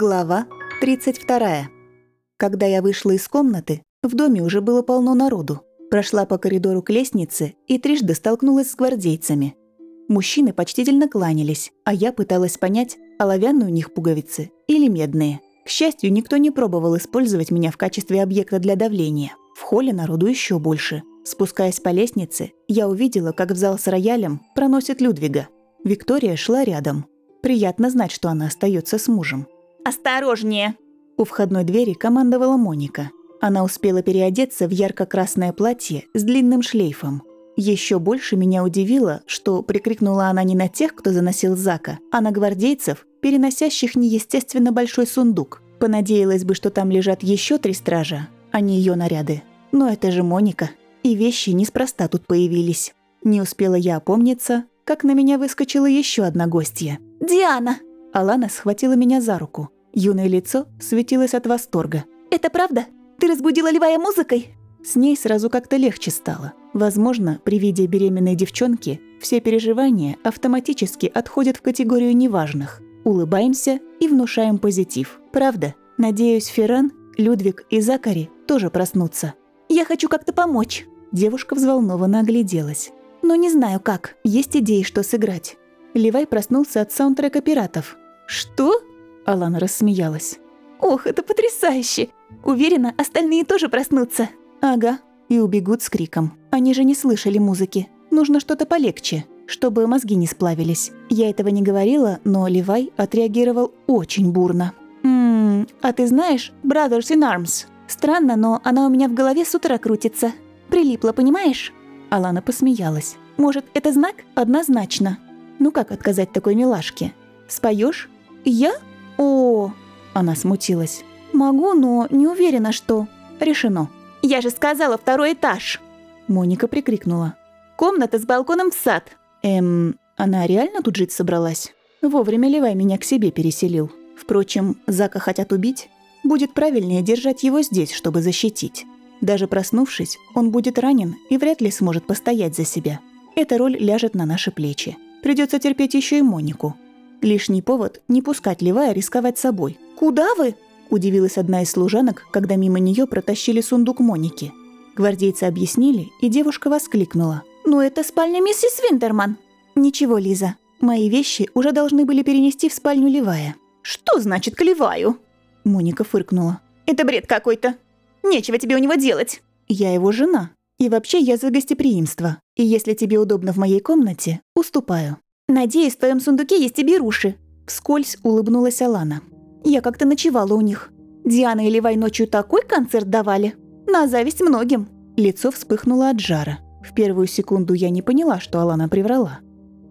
Глава 32. Когда я вышла из комнаты, в доме уже было полно народу. Прошла по коридору к лестнице и трижды столкнулась с гвардейцами. Мужчины почтительно кланялись, а я пыталась понять, оловянные у них пуговицы или медные. К счастью, никто не пробовал использовать меня в качестве объекта для давления. В холле народу еще больше. Спускаясь по лестнице, я увидела, как в зал с роялем проносит Людвига. Виктория шла рядом. Приятно знать, что она остается с мужем. «Осторожнее!» У входной двери командовала Моника. Она успела переодеться в ярко-красное платье с длинным шлейфом. Еще больше меня удивило, что прикрикнула она не на тех, кто заносил Зака, а на гвардейцев, переносящих неестественно большой сундук. Понадеялась бы, что там лежат еще три стража, а не ее наряды. Но это же Моника. И вещи неспроста тут появились. Не успела я опомниться, как на меня выскочила еще одна гостья. «Диана!» Алана схватила меня за руку. Юное лицо светилось от восторга. «Это правда? Ты разбудила Левая музыкой?» С ней сразу как-то легче стало. Возможно, при виде беременной девчонки все переживания автоматически отходят в категорию неважных. Улыбаемся и внушаем позитив. Правда? Надеюсь, Ферран, Людвиг и Закари тоже проснутся. «Я хочу как-то помочь». Девушка взволнованно огляделась. «Но не знаю как. Есть идеи, что сыграть». Левай проснулся от саундтрека пиратов. «Что?» Алана рассмеялась. «Ох, это потрясающе! Уверена, остальные тоже проснутся». «Ага, и убегут с криком. Они же не слышали музыки. Нужно что-то полегче, чтобы мозги не сплавились. Я этого не говорила, но Левай отреагировал очень бурно. «Ммм, а ты знаешь Brothers in Arms? Странно, но она у меня в голове с утра крутится. Прилипла, понимаешь?» Алана посмеялась. «Может, это знак?» «Однозначно. Ну как отказать такой милашке? Споешь? «Я? О!» Она смутилась. «Могу, но не уверена, что...» «Решено». «Я же сказала, второй этаж!» Моника прикрикнула. «Комната с балконом в сад!» «Эм, она реально тут жить собралась?» Вовремя Левай меня к себе переселил. Впрочем, Зака хотят убить. Будет правильнее держать его здесь, чтобы защитить. Даже проснувшись, он будет ранен и вряд ли сможет постоять за себя. Эта роль ляжет на наши плечи. Придется терпеть еще и Монику. Лишний повод не пускать Левая рисковать собой. «Куда вы?» – удивилась одна из служанок, когда мимо нее протащили сундук Моники. Гвардейцы объяснили, и девушка воскликнула. «Ну это спальня миссис Винтерман!» «Ничего, Лиза, мои вещи уже должны были перенести в спальню Левая». «Что значит к Леваю?» Моника фыркнула. «Это бред какой-то. Нечего тебе у него делать». «Я его жена. И вообще я за гостеприимство. И если тебе удобно в моей комнате, уступаю». «Надеюсь, в твоем сундуке есть и беруши». Вскользь улыбнулась Алана. «Я как-то ночевала у них. Диана и Левай ночью такой концерт давали. На зависть многим». Лицо вспыхнуло от жара. В первую секунду я не поняла, что Алана приврала.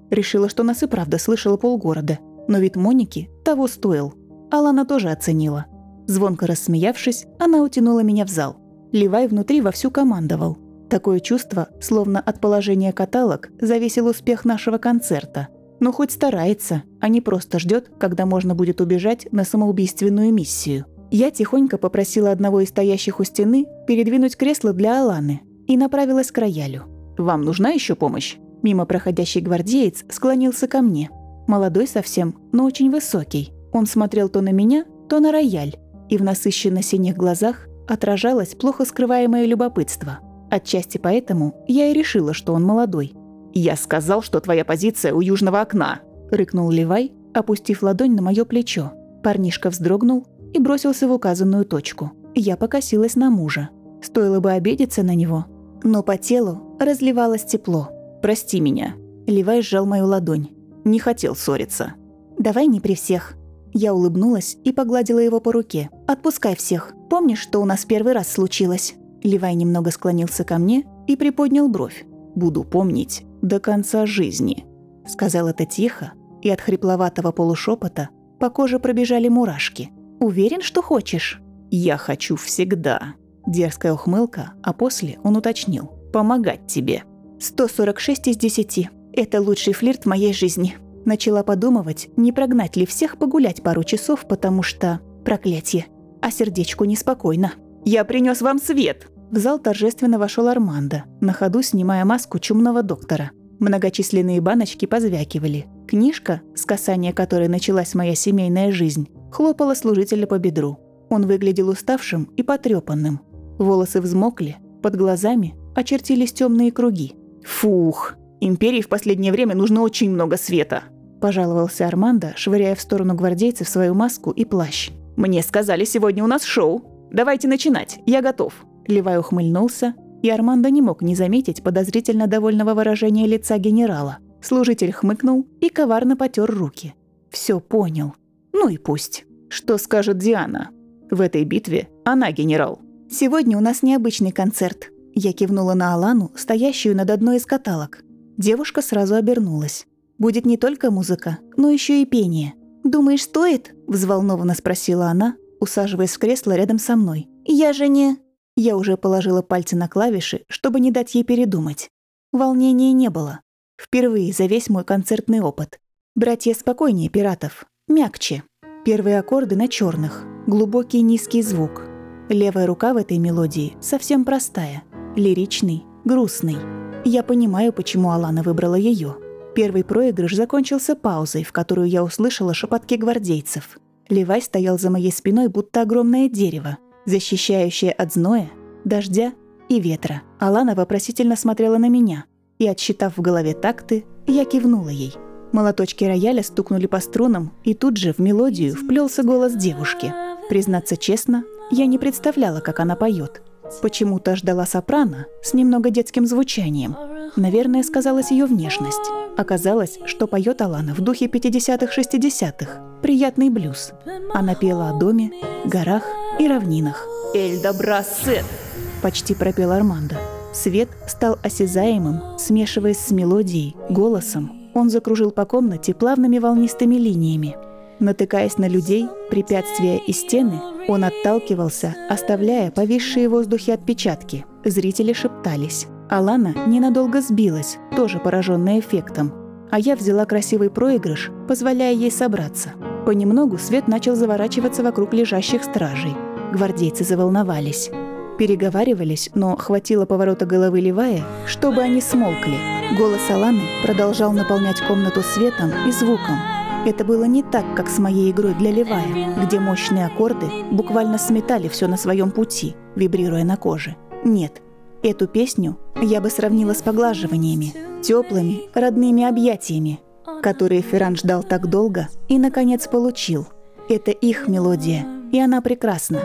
Решила, что нас и правда слышала полгорода. Но вид Моники того стоил. Алана тоже оценила. Звонко рассмеявшись, она утянула меня в зал. Левай внутри вовсю командовал. Такое чувство, словно от положения каталог, зависел успех нашего концерта. Но хоть старается, а не просто ждет, когда можно будет убежать на самоубийственную миссию. Я тихонько попросила одного из стоящих у стены передвинуть кресло для Аланы и направилась к роялю. «Вам нужна еще помощь?» Мимо проходящий гвардеец склонился ко мне. Молодой совсем, но очень высокий. Он смотрел то на меня, то на рояль, и в насыщенно синих глазах отражалось плохо скрываемое любопытство – Отчасти поэтому я и решила, что он молодой. «Я сказал, что твоя позиция у южного окна», – рыкнул Левай, опустив ладонь на мое плечо. Парнишка вздрогнул и бросился в указанную точку. Я покосилась на мужа. Стоило бы обидеться на него, но по телу разливалось тепло. «Прости меня». Левай сжал мою ладонь. Не хотел ссориться. «Давай не при всех». Я улыбнулась и погладила его по руке. «Отпускай всех. Помнишь, что у нас первый раз случилось?» Левай немного склонился ко мне и приподнял бровь. «Буду помнить до конца жизни», — сказал это тихо, и от хрипловатого полушепота по коже пробежали мурашки. «Уверен, что хочешь?» «Я хочу всегда». Дерзкая ухмылка, а после он уточнил. «Помогать тебе». «146 из 10. Это лучший флирт в моей жизни». Начала подумывать, не прогнать ли всех погулять пару часов, потому что... Проклятье. А сердечку неспокойно. «Я принес вам свет!» В зал торжественно вошел Армандо, на ходу снимая маску чумного доктора. Многочисленные баночки позвякивали. Книжка, с касания которой началась моя семейная жизнь, хлопала служителя по бедру. Он выглядел уставшим и потрепанным. Волосы взмокли, под глазами очертились темные круги. «Фух, империи в последнее время нужно очень много света», – пожаловался Армандо, швыряя в сторону гвардейцев свою маску и плащ. «Мне сказали, сегодня у нас шоу. Давайте начинать, я готов». Левай ухмыльнулся, и Армандо не мог не заметить подозрительно довольного выражения лица генерала. Служитель хмыкнул и коварно потер руки. Все понял. Ну и пусть. Что скажет Диана? В этой битве она генерал. «Сегодня у нас необычный концерт». Я кивнула на Алану, стоящую над одной из каталог. Девушка сразу обернулась. «Будет не только музыка, но еще и пение». «Думаешь, стоит?» – взволнованно спросила она, усаживаясь в кресло рядом со мной. «Я же не...» Я уже положила пальцы на клавиши, чтобы не дать ей передумать. Волнения не было. Впервые за весь мой концертный опыт. Братья спокойнее пиратов, мягче. Первые аккорды на черных, глубокий низкий звук. Левая рука в этой мелодии совсем простая, лиричный, грустный. Я понимаю, почему Алана выбрала ее. Первый проигрыш закончился паузой, в которую я услышала шепотки гвардейцев. Левай стоял за моей спиной, будто огромное дерево, защищающее от зноя, дождя и ветра. Алана вопросительно смотрела на меня, и, отсчитав в голове такты, я кивнула ей. Молоточки рояля стукнули по струнам, и тут же в мелодию вплелся голос девушки. Признаться честно, я не представляла, как она поет. Почему-то ждала сопрано с немного детским звучанием. Наверное, сказалась ее внешность. Оказалось, что поет Алана в духе 50-х-60-х. Приятный блюз. Она пела о доме, горах и равнинах. «Эльда Брассет!» – почти пропел Армандо. Свет стал осязаемым, смешиваясь с мелодией, голосом. Он закружил по комнате плавными волнистыми линиями – Натыкаясь на людей, препятствия и стены, он отталкивался, оставляя повисшие в воздухе отпечатки. Зрители шептались. Алана ненадолго сбилась, тоже пораженная эффектом. А я взяла красивый проигрыш, позволяя ей собраться. Понемногу свет начал заворачиваться вокруг лежащих стражей. Гвардейцы заволновались. Переговаривались, но хватило поворота головы Левая, чтобы они смолкли. Голос Аланы продолжал наполнять комнату светом и звуком, это было не так, как с моей игрой для Левая, где мощные аккорды буквально сметали все на своем пути, вибрируя на коже. Нет, эту песню я бы сравнила с поглаживаниями, теплыми, родными объятиями, которые Ферран ждал так долго и, наконец, получил. Это их мелодия, и она прекрасна.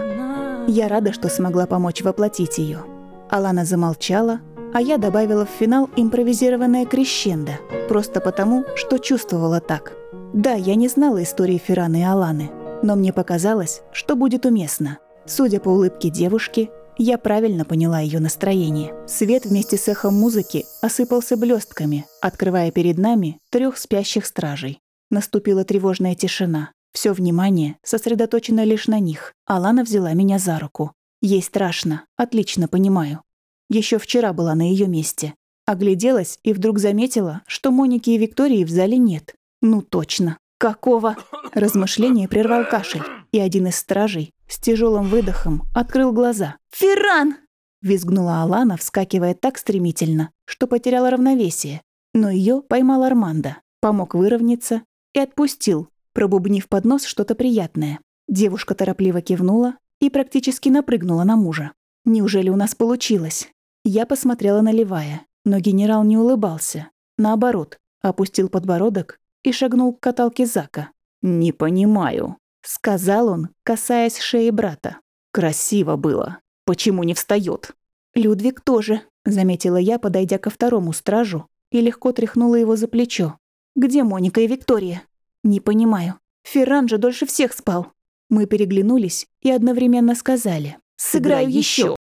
Я рада, что смогла помочь воплотить ее. Алана замолчала, а я добавила в финал импровизированное крещендо, просто потому, что чувствовала так – да, я не знала истории Ферраны и Аланы, но мне показалось, что будет уместно. Судя по улыбке девушки, я правильно поняла ее настроение. Свет вместе с эхом музыки осыпался блестками, открывая перед нами трех спящих стражей. Наступила тревожная тишина. Все внимание сосредоточено лишь на них. Алана взяла меня за руку. Ей страшно, отлично понимаю. Еще вчера была на ее месте. Огляделась и вдруг заметила, что Моники и Виктории в зале нет. Ну точно. Какого? Размышление прервал кашель, и один из стражей с тяжелым выдохом открыл глаза. «Ферран!» Визгнула Алана, вскакивая так стремительно, что потеряла равновесие. Но ее поймал Армандо, помог выровняться и отпустил, пробубнив под нос что-то приятное. Девушка торопливо кивнула и практически напрыгнула на мужа. «Неужели у нас получилось?» Я посмотрела на Левая, но генерал не улыбался. Наоборот, опустил подбородок и шагнул к каталке Зака. «Не понимаю», — сказал он, касаясь шеи брата. «Красиво было. Почему не встает? «Людвиг тоже», — заметила я, подойдя ко второму стражу и легко тряхнула его за плечо. «Где Моника и Виктория?» «Не понимаю. Ферран же дольше всех спал». Мы переглянулись и одновременно сказали. «Сыграю еще.